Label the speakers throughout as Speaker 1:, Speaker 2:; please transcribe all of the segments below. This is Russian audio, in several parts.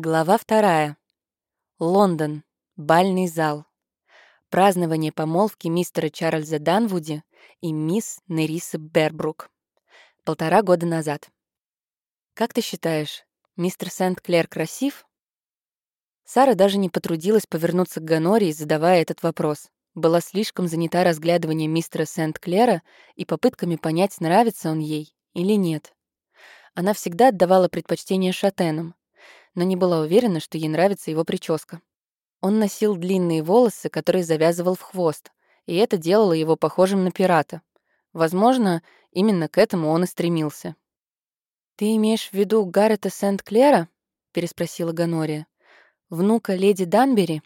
Speaker 1: Глава вторая. Лондон. Бальный зал. Празднование помолвки мистера Чарльза Данвуди и мисс Нерисы Бербрук. Полтора года назад. «Как ты считаешь, мистер Сент-Клер красив?» Сара даже не потрудилась повернуться к Ганории, задавая этот вопрос. Была слишком занята разглядыванием мистера Сент-Клера и попытками понять, нравится он ей или нет. Она всегда отдавала предпочтение шатенам, но не была уверена, что ей нравится его прическа. Он носил длинные волосы, которые завязывал в хвост, и это делало его похожим на пирата. Возможно, именно к этому он и стремился. «Ты имеешь в виду Гаррета Сент-Клера?» — переспросила Ганория. «Внука леди Данбери?»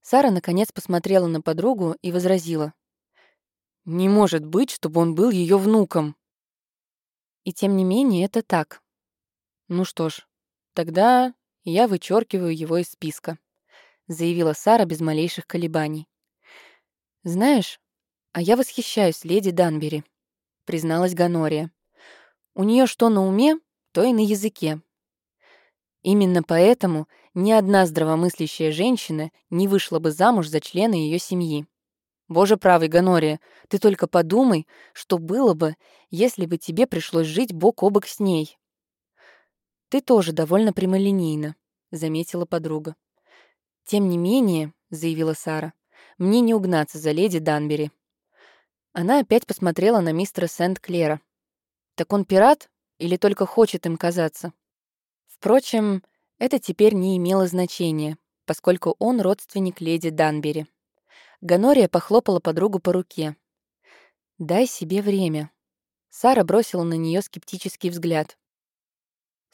Speaker 1: Сара, наконец, посмотрела на подругу и возразила. «Не может быть, чтобы он был ее внуком!» И тем не менее, это так. Ну что ж, «Тогда я вычеркиваю его из списка», — заявила Сара без малейших колебаний. «Знаешь, а я восхищаюсь леди Данбери», — призналась Ганория. «У нее что на уме, то и на языке. Именно поэтому ни одна здравомыслящая женщина не вышла бы замуж за члена ее семьи. Боже правый, Ганория, ты только подумай, что было бы, если бы тебе пришлось жить бок о бок с ней. «Ты тоже довольно прямолинейна», — заметила подруга. «Тем не менее», — заявила Сара, — «мне не угнаться за леди Данбери». Она опять посмотрела на мистера Сент-Клера. «Так он пират или только хочет им казаться?» Впрочем, это теперь не имело значения, поскольку он родственник леди Данбери. Ганория похлопала подругу по руке. «Дай себе время». Сара бросила на нее скептический взгляд.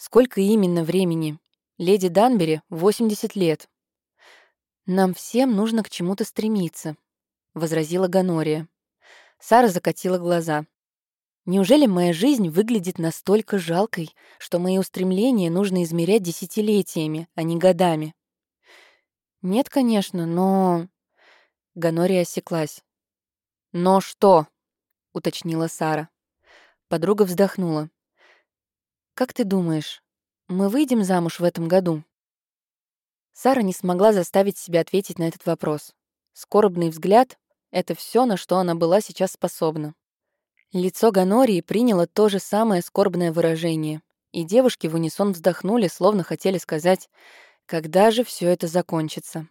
Speaker 1: Сколько именно времени? Леди Данбери — 80 лет. Нам всем нужно к чему-то стремиться, — возразила Ганория. Сара закатила глаза. Неужели моя жизнь выглядит настолько жалкой, что мои устремления нужно измерять десятилетиями, а не годами? Нет, конечно, но... Ганория осеклась. «Но что?» — уточнила Сара. Подруга вздохнула. «Как ты думаешь, мы выйдем замуж в этом году?» Сара не смогла заставить себя ответить на этот вопрос. Скорбный взгляд — это все, на что она была сейчас способна. Лицо Ганории приняло то же самое скорбное выражение, и девушки в унисон вздохнули, словно хотели сказать, когда же все это закончится.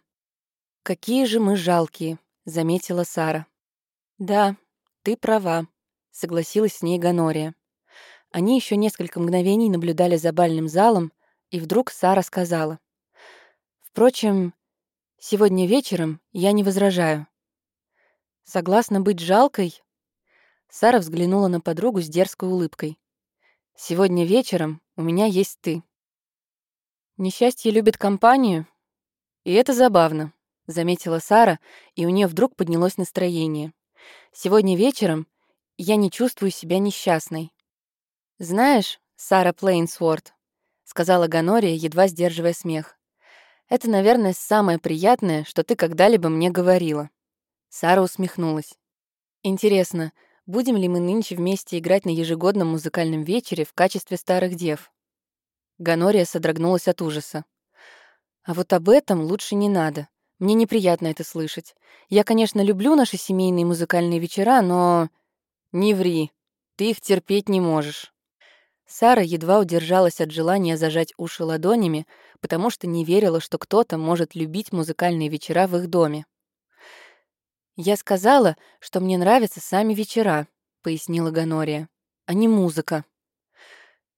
Speaker 1: «Какие же мы жалкие», — заметила Сара. «Да, ты права», — согласилась с ней Ганория. Они еще несколько мгновений наблюдали за бальным залом, и вдруг Сара сказала. «Впрочем, сегодня вечером я не возражаю». «Согласна быть жалкой?» Сара взглянула на подругу с дерзкой улыбкой. «Сегодня вечером у меня есть ты». «Несчастье любит компанию?» «И это забавно», — заметила Сара, и у нее вдруг поднялось настроение. «Сегодня вечером я не чувствую себя несчастной. «Знаешь, Сара Плейнсворт», — сказала Ганория, едва сдерживая смех, «это, наверное, самое приятное, что ты когда-либо мне говорила». Сара усмехнулась. «Интересно, будем ли мы нынче вместе играть на ежегодном музыкальном вечере в качестве старых дев?» Ганория содрогнулась от ужаса. «А вот об этом лучше не надо. Мне неприятно это слышать. Я, конечно, люблю наши семейные музыкальные вечера, но...» «Не ври. Ты их терпеть не можешь». Сара едва удержалась от желания зажать уши ладонями, потому что не верила, что кто-то может любить музыкальные вечера в их доме. «Я сказала, что мне нравятся сами вечера», — пояснила Ганория, — «а не музыка».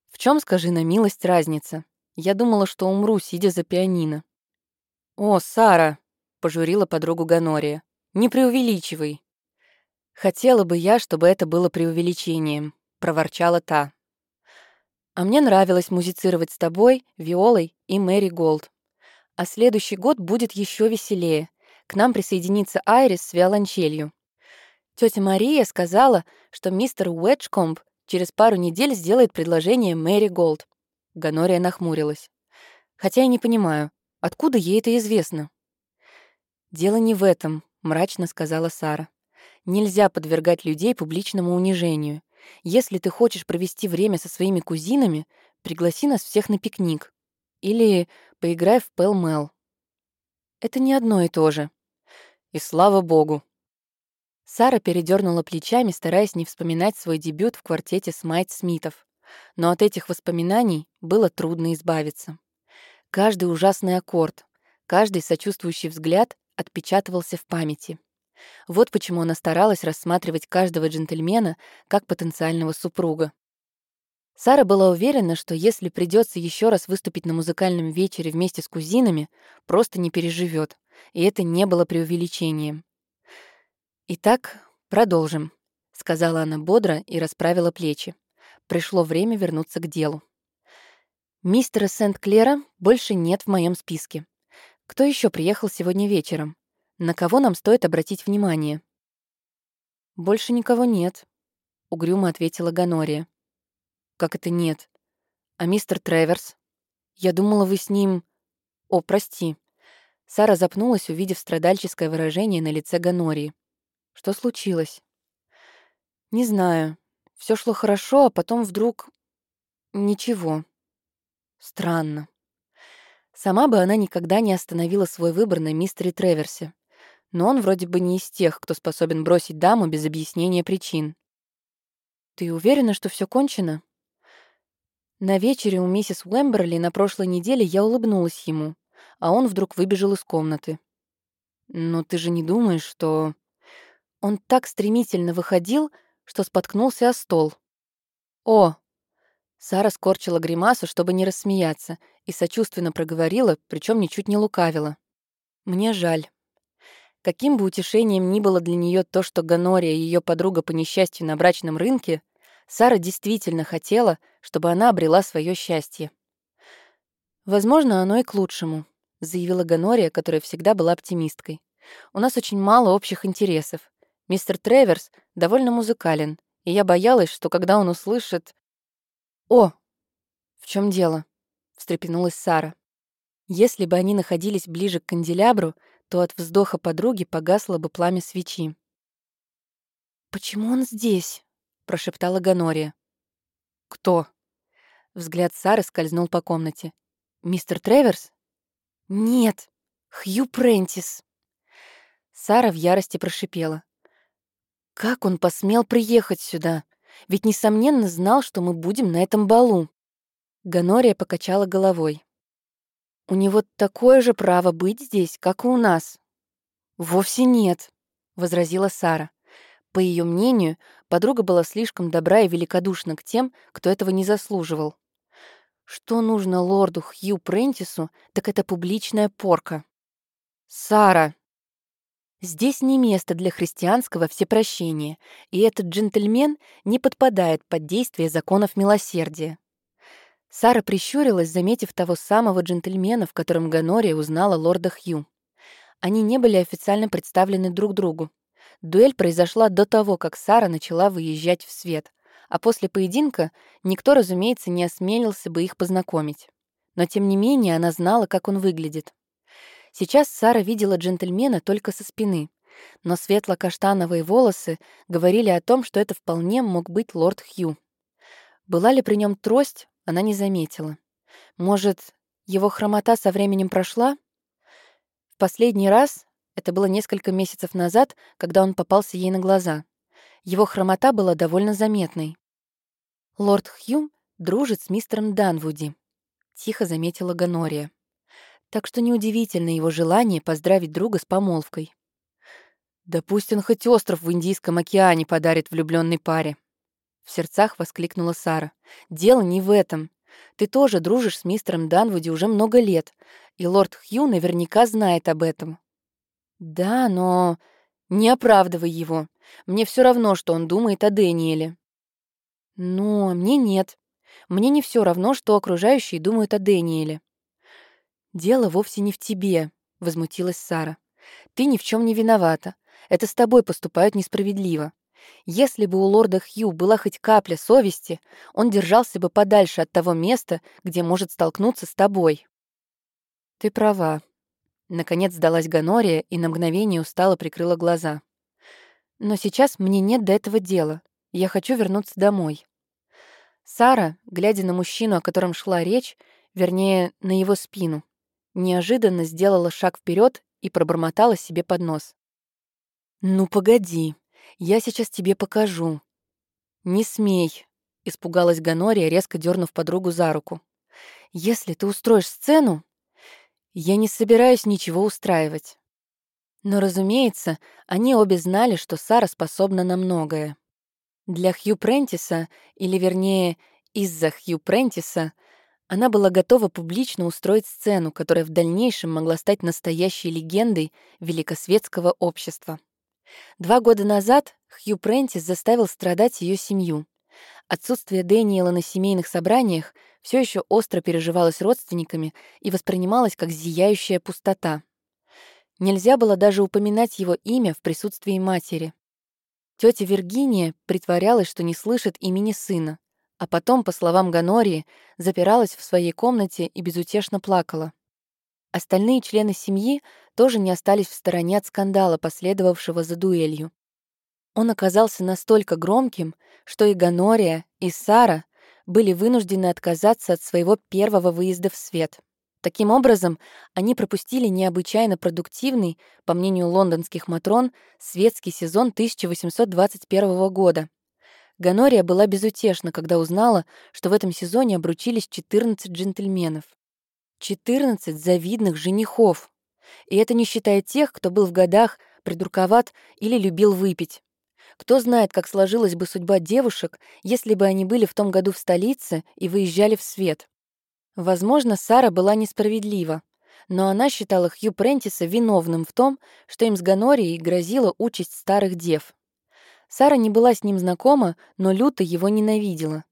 Speaker 1: «В чем, скажи на милость, разница? Я думала, что умру, сидя за пианино». «О, Сара!» — пожурила подругу Ганория. «Не преувеличивай». «Хотела бы я, чтобы это было преувеличением», — проворчала та. А мне нравилось музицировать с тобой, Виолой и Мэри Голд. А следующий год будет еще веселее. К нам присоединится Айрис с виолончелью. Тетя Мария сказала, что мистер Уэджкомб через пару недель сделает предложение Мэри Голд. Ганория нахмурилась. Хотя я не понимаю, откуда ей это известно? «Дело не в этом», — мрачно сказала Сара. «Нельзя подвергать людей публичному унижению. Если ты хочешь провести время со своими кузинами, пригласи нас всех на пикник. или поиграй в Пэл-Мэл. Это не одно и то же. И слава богу. Сара передернула плечами, стараясь не вспоминать свой дебют в квартете Смайт Смитов. Но от этих воспоминаний было трудно избавиться. Каждый ужасный аккорд, каждый сочувствующий взгляд отпечатывался в памяти. Вот почему она старалась рассматривать каждого джентльмена как потенциального супруга. Сара была уверена, что если придется еще раз выступить на музыкальном вечере вместе с кузинами, просто не переживет, и это не было преувеличением. «Итак, продолжим», — сказала она бодро и расправила плечи. Пришло время вернуться к делу. «Мистера Сент-Клера больше нет в моем списке. Кто еще приехал сегодня вечером? На кого нам стоит обратить внимание?» «Больше никого нет», — угрюмо ответила Ганория. «Как это нет? А мистер Треверс? Я думала, вы с ним...» «О, прости». Сара запнулась, увидев страдальческое выражение на лице Ганории. «Что случилось?» «Не знаю. Все шло хорошо, а потом вдруг... Ничего. Странно. Сама бы она никогда не остановила свой выбор на мистере Треверсе. Но он вроде бы не из тех, кто способен бросить даму без объяснения причин. «Ты уверена, что все кончено?» На вечере у миссис Уэмберли на прошлой неделе я улыбнулась ему, а он вдруг выбежал из комнаты. «Но ты же не думаешь, что...» Он так стремительно выходил, что споткнулся о стол. «О!» Сара скорчила гримасу, чтобы не рассмеяться, и сочувственно проговорила, причем ничуть не лукавила. «Мне жаль». Каким бы утешением ни было для нее то, что Ганория, ее подруга по несчастью на брачном рынке, Сара действительно хотела, чтобы она обрела свое счастье. «Возможно, оно и к лучшему», — заявила Ганория, которая всегда была оптимисткой. «У нас очень мало общих интересов. Мистер Треверс довольно музыкален, и я боялась, что когда он услышит... «О! В чем дело?» — встрепенулась Сара. Если бы они находились ближе к канделябру, то от вздоха подруги погасло бы пламя свечи. «Почему он здесь?» — прошептала Ганория. «Кто?» Взгляд Сары скользнул по комнате. «Мистер Треверс?» «Нет, Хью Прентис». Сара в ярости прошипела. «Как он посмел приехать сюда? Ведь, несомненно, знал, что мы будем на этом балу». Ганория покачала головой. «У него такое же право быть здесь, как и у нас». «Вовсе нет», — возразила Сара. По ее мнению, подруга была слишком добра и великодушна к тем, кто этого не заслуживал. Что нужно лорду Хью Прентису, так это публичная порка. «Сара!» Здесь не место для христианского всепрощения, и этот джентльмен не подпадает под действие законов милосердия. Сара прищурилась, заметив того самого джентльмена, в котором Ганория узнала лорда Хью. Они не были официально представлены друг другу, Дуэль произошла до того, как Сара начала выезжать в свет, а после поединка никто, разумеется, не осмелился бы их познакомить. Но тем не менее она знала, как он выглядит. Сейчас Сара видела джентльмена только со спины, но светло-каштановые волосы говорили о том, что это вполне мог быть лорд Хью. Была ли при нем трость, она не заметила. Может, его хромота со временем прошла? В последний раз это было несколько месяцев назад, когда он попался ей на глаза. Его хромота была довольно заметной. «Лорд Хью дружит с мистером Данвуди», — тихо заметила Ганория. Так что неудивительно его желание поздравить друга с помолвкой. «Да пусть он хоть остров в Индийском океане подарит влюбленной паре», — в сердцах воскликнула Сара. «Дело не в этом. Ты тоже дружишь с мистером Данвуди уже много лет, и лорд Хью наверняка знает об этом. «Да, но не оправдывай его. Мне все равно, что он думает о Дэниеле». «Но мне нет. Мне не все равно, что окружающие думают о Дэниеле». «Дело вовсе не в тебе», — возмутилась Сара. «Ты ни в чем не виновата. Это с тобой поступают несправедливо. Если бы у лорда Хью была хоть капля совести, он держался бы подальше от того места, где может столкнуться с тобой». «Ты права», Наконец сдалась Ганория и на мгновение устало прикрыла глаза. «Но сейчас мне нет до этого дела. Я хочу вернуться домой». Сара, глядя на мужчину, о котором шла речь, вернее, на его спину. Неожиданно сделала шаг вперед и пробормотала себе под нос. «Ну, погоди, я сейчас тебе покажу». «Не смей», — испугалась Ганория, резко дернув подругу за руку. «Если ты устроишь сцену...» «Я не собираюсь ничего устраивать». Но, разумеется, они обе знали, что Сара способна на многое. Для Хью Прентиса, или вернее, из-за Хью Прентиса, она была готова публично устроить сцену, которая в дальнейшем могла стать настоящей легендой великосветского общества. Два года назад Хью Прентис заставил страдать ее семью. Отсутствие Дэниела на семейных собраниях все еще остро переживалось родственниками и воспринималось как зияющая пустота. Нельзя было даже упоминать его имя в присутствии матери. Тетя Виргиния притворялась, что не слышит имени сына, а потом, по словам Ганории, запиралась в своей комнате и безутешно плакала. Остальные члены семьи тоже не остались в стороне от скандала, последовавшего за дуэлью. Он оказался настолько громким, что и Ганория, и Сара были вынуждены отказаться от своего первого выезда в свет. Таким образом, они пропустили необычайно продуктивный, по мнению лондонских матрон, светский сезон 1821 года. Ганория была безутешна, когда узнала, что в этом сезоне обручились 14 джентльменов. 14 завидных женихов. И это не считая тех, кто был в годах придурковат или любил выпить. Кто знает, как сложилась бы судьба девушек, если бы они были в том году в столице и выезжали в свет. Возможно, Сара была несправедлива, но она считала Хью Прентиса виновным в том, что им с Ганорией грозила участь старых дев. Сара не была с ним знакома, но люто его ненавидела.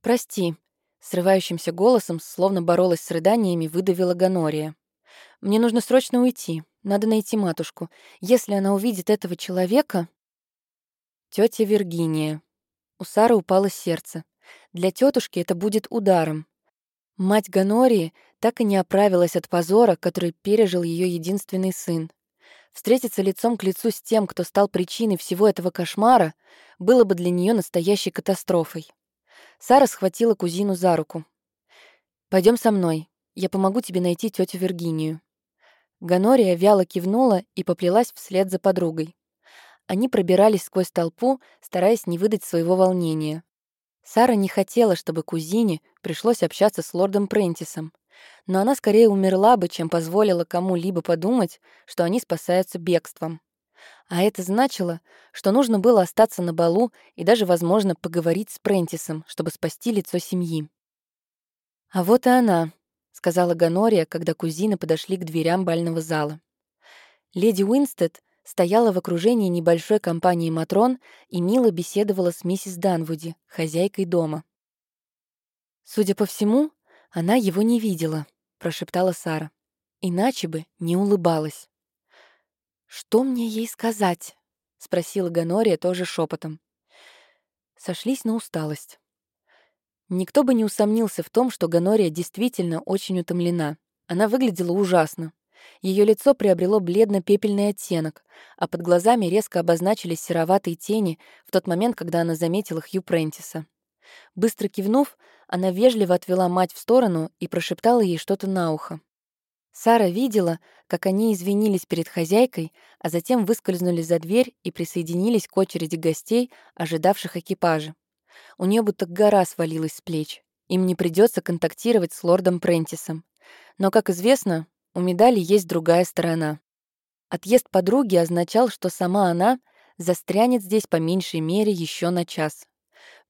Speaker 1: «Прости», Срывающимся голосом, словно боролась с рыданиями, выдавила Ганория. «Мне нужно срочно уйти. Надо найти матушку. Если она увидит этого человека...» Тетя Виргиния. У Сары упало сердце. Для тетушки это будет ударом. Мать Ганории так и не оправилась от позора, который пережил ее единственный сын. Встретиться лицом к лицу с тем, кто стал причиной всего этого кошмара, было бы для нее настоящей катастрофой. Сара схватила кузину за руку. Пойдем со мной. Я помогу тебе найти тетю Виргинию». Ганория вяло кивнула и поплелась вслед за подругой. Они пробирались сквозь толпу, стараясь не выдать своего волнения. Сара не хотела, чтобы кузине пришлось общаться с лордом Прентисом, но она скорее умерла бы, чем позволила кому-либо подумать, что они спасаются бегством. А это значило, что нужно было остаться на балу и даже, возможно, поговорить с Прентисом, чтобы спасти лицо семьи. «А вот и она», — сказала Ганория, когда кузины подошли к дверям бального зала. Леди Уинстед стояла в окружении небольшой компании Матрон и мило беседовала с миссис Данвуди, хозяйкой дома. «Судя по всему, она его не видела», — прошептала Сара. «Иначе бы не улыбалась». «Что мне ей сказать?» — спросила Ганория тоже шепотом. Сошлись на усталость. Никто бы не усомнился в том, что Ганория действительно очень утомлена. Она выглядела ужасно. Ее лицо приобрело бледно-пепельный оттенок, а под глазами резко обозначились сероватые тени в тот момент, когда она заметила Хью Прентиса. Быстро кивнув, она вежливо отвела мать в сторону и прошептала ей что-то на ухо. Сара видела, как они извинились перед хозяйкой, а затем выскользнули за дверь и присоединились к очереди гостей, ожидавших экипажа. У нее будто гора свалилась с плеч. Им не придется контактировать с лордом Прентисом. Но, как известно, у медали есть другая сторона. Отъезд подруги означал, что сама она застрянет здесь по меньшей мере еще на час.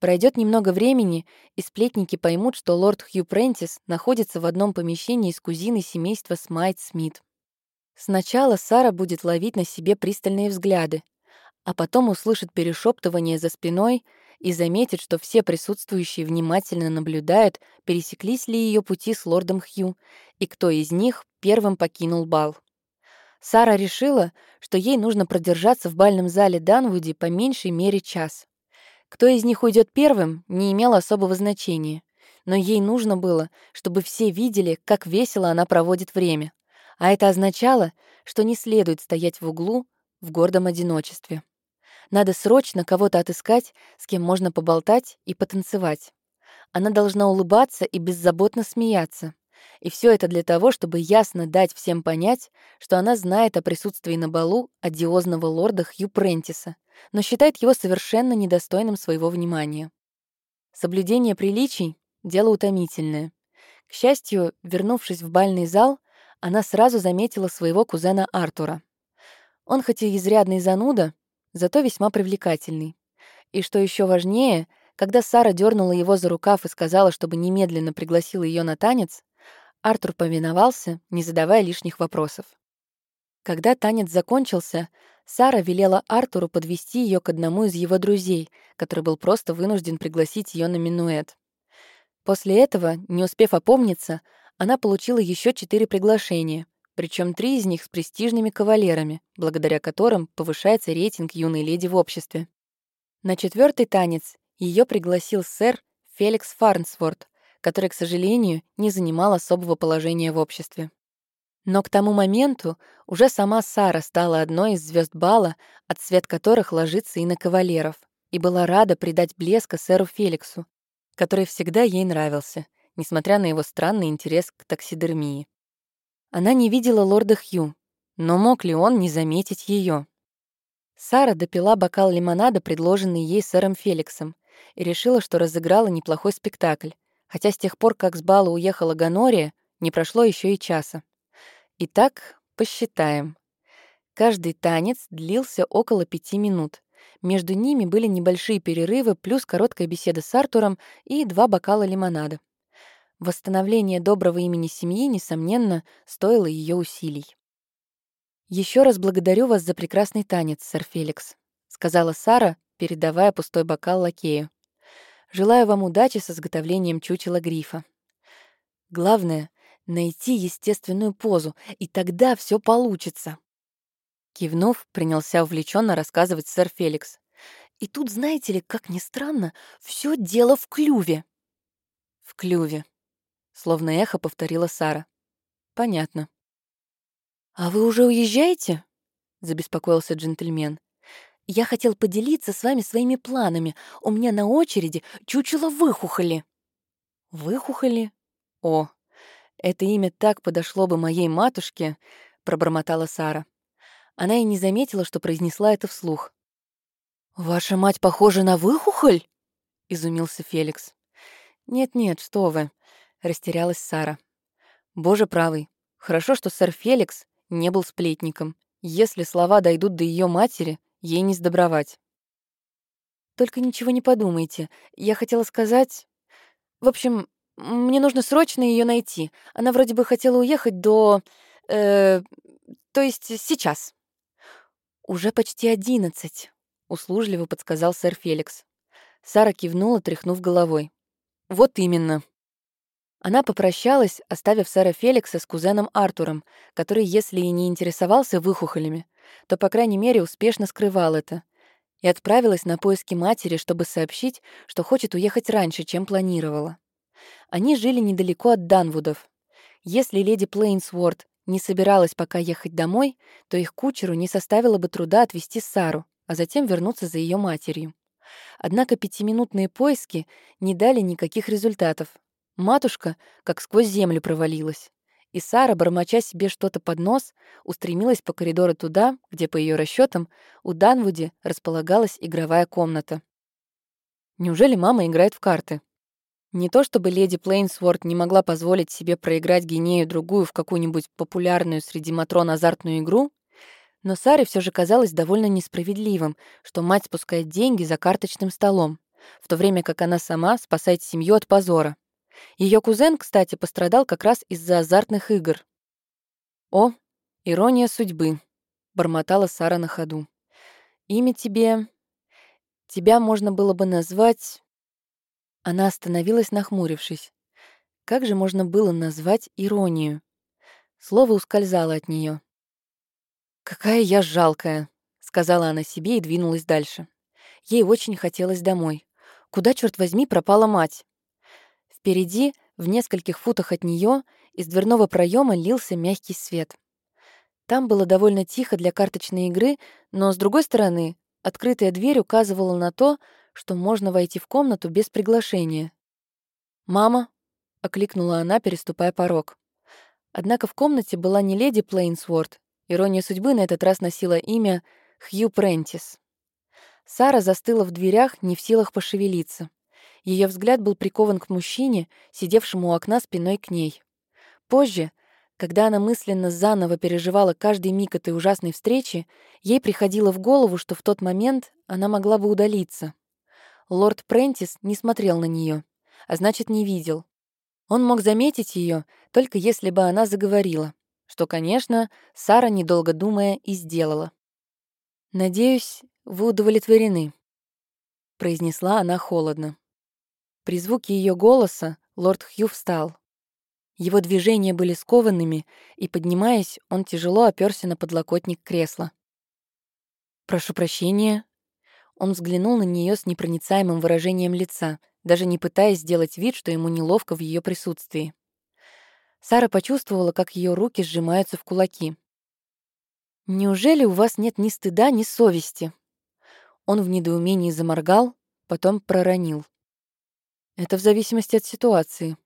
Speaker 1: Пройдет немного времени, и сплетники поймут, что лорд Хью Прентис находится в одном помещении с кузиной семейства Смайт Смит. Сначала Сара будет ловить на себе пристальные взгляды, а потом услышит перешептывание за спиной и заметит, что все присутствующие внимательно наблюдают, пересеклись ли ее пути с лордом Хью, и кто из них первым покинул бал. Сара решила, что ей нужно продержаться в бальном зале Данвуди по меньшей мере час. Кто из них уйдет первым, не имело особого значения. Но ей нужно было, чтобы все видели, как весело она проводит время. А это означало, что не следует стоять в углу в гордом одиночестве. Надо срочно кого-то отыскать, с кем можно поболтать и потанцевать. Она должна улыбаться и беззаботно смеяться. И все это для того, чтобы ясно дать всем понять, что она знает о присутствии на балу одиозного лорда Хью Прентиса, но считает его совершенно недостойным своего внимания. Соблюдение приличий — дело утомительное. К счастью, вернувшись в бальный зал, она сразу заметила своего кузена Артура. Он хоть и изрядный зануда, зато весьма привлекательный. И что еще важнее, когда Сара дернула его за рукав и сказала, чтобы немедленно пригласил ее на танец, Артур повиновался, не задавая лишних вопросов. Когда танец закончился, Сара велела Артуру подвести ее к одному из его друзей, который был просто вынужден пригласить ее на минуэт. После этого, не успев опомниться, она получила еще четыре приглашения, причем три из них с престижными кавалерами, благодаря которым повышается рейтинг юной леди в обществе. На четвертый танец ее пригласил сэр Феликс Фарнсворт, который, к сожалению, не занимал особого положения в обществе. Но к тому моменту уже сама Сара стала одной из звезд бала, от свет которых ложится и на кавалеров, и была рада придать блеска сэру Феликсу, который всегда ей нравился, несмотря на его странный интерес к таксидермии. Она не видела лорда Хью, но мог ли он не заметить ее? Сара допила бокал лимонада, предложенный ей сэром Феликсом, и решила, что разыграла неплохой спектакль, хотя с тех пор, как с бала уехала Ганория, не прошло еще и часа. Итак, посчитаем. Каждый танец длился около пяти минут. Между ними были небольшие перерывы, плюс короткая беседа с Артуром и два бокала лимонада. Восстановление доброго имени семьи, несомненно, стоило ее усилий. Еще раз благодарю вас за прекрасный танец, сэр Феликс», — сказала Сара, передавая пустой бокал лакею. Желаю вам удачи с изготовлением чучела грифа. Главное — найти естественную позу, и тогда все получится. Кивнув, принялся увлеченно рассказывать сэр Феликс. И тут, знаете ли, как ни странно, все дело в клюве. В клюве. Словно эхо повторила Сара. Понятно. «А вы уже уезжаете?» — забеспокоился джентльмен. Я хотел поделиться с вами своими планами. У меня на очереди чучело выхухоли». «Выхухоли? О, это имя так подошло бы моей матушке», — пробормотала Сара. Она и не заметила, что произнесла это вслух. «Ваша мать похожа на выхухоль?» — изумился Феликс. «Нет-нет, что вы», — растерялась Сара. «Боже правый, хорошо, что сэр Феликс не был сплетником. Если слова дойдут до ее матери, Ей не сдобровать. Только ничего не подумайте. Я хотела сказать... В общем, мне нужно срочно ее найти. Она вроде бы хотела уехать до... Э, то есть сейчас. Уже почти одиннадцать, услужливо подсказал сэр Феликс. Сара кивнула, тряхнув головой. Вот именно. Она попрощалась, оставив сэра Феликса с кузеном Артуром, который, если и не интересовался выхухолями, то, по крайней мере, успешно скрывал это, и отправилась на поиски матери, чтобы сообщить, что хочет уехать раньше, чем планировала. Они жили недалеко от Данвудов. Если леди Плейнсворд не собиралась пока ехать домой, то их кучеру не составило бы труда отвезти Сару, а затем вернуться за ее матерью. Однако пятиминутные поиски не дали никаких результатов. Матушка как сквозь землю провалилась и Сара, бормоча себе что-то под нос, устремилась по коридору туда, где, по ее расчетам, у Данвуди располагалась игровая комната. Неужели мама играет в карты? Не то чтобы леди Плейнсворт не могла позволить себе проиграть Гинею другую в какую-нибудь популярную среди матрон азартную игру, но Саре все же казалось довольно несправедливым, что мать спускает деньги за карточным столом, в то время как она сама спасает семью от позора. Ее кузен, кстати, пострадал как раз из-за азартных игр. «О, ирония судьбы», — бормотала Сара на ходу. «Имя тебе... Тебя можно было бы назвать...» Она остановилась, нахмурившись. Как же можно было назвать иронию? Слово ускользало от нее. «Какая я жалкая», — сказала она себе и двинулась дальше. Ей очень хотелось домой. Куда, черт возьми, пропала мать? Впереди, в нескольких футах от нее, из дверного проема лился мягкий свет. Там было довольно тихо для карточной игры, но, с другой стороны, открытая дверь указывала на то, что можно войти в комнату без приглашения. «Мама!» — окликнула она, переступая порог. Однако в комнате была не леди Плейнсворт. Ирония судьбы на этот раз носила имя Хью Прентис. Сара застыла в дверях, не в силах пошевелиться. Ее взгляд был прикован к мужчине, сидевшему у окна спиной к ней. Позже, когда она мысленно заново переживала каждый миг этой ужасной встречи, ей приходило в голову, что в тот момент она могла бы удалиться. Лорд Прентис не смотрел на нее, а значит, не видел. Он мог заметить ее, только если бы она заговорила, что, конечно, Сара, недолго думая, и сделала. «Надеюсь, вы удовлетворены», — произнесла она холодно. При звуке ее голоса лорд Хью встал. Его движения были скованными, и, поднимаясь, он тяжело оперся на подлокотник кресла. «Прошу прощения». Он взглянул на нее с непроницаемым выражением лица, даже не пытаясь сделать вид, что ему неловко в ее присутствии. Сара почувствовала, как ее руки сжимаются в кулаки. «Неужели у вас нет ни стыда, ни совести?» Он в недоумении заморгал, потом проронил. «Это в зависимости от ситуации.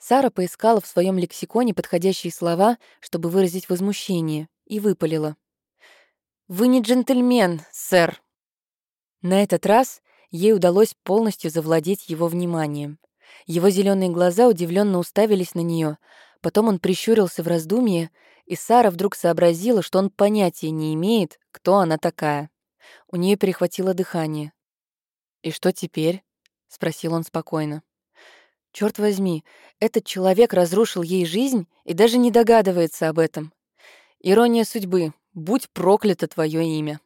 Speaker 1: Сара поискала в своем лексиконе подходящие слова, чтобы выразить возмущение, и выпалила. «Вы не джентльмен, сэр!» На этот раз ей удалось полностью завладеть его вниманием. Его зеленые глаза удивленно уставились на нее, потом он прищурился в раздумье, и Сара вдруг сообразила, что он понятия не имеет, кто она такая. У нее перехватило дыхание. «И что теперь?» — спросил он спокойно. Черт возьми, этот человек разрушил ей жизнь и даже не догадывается об этом. Ирония судьбы. Будь проклято твое имя.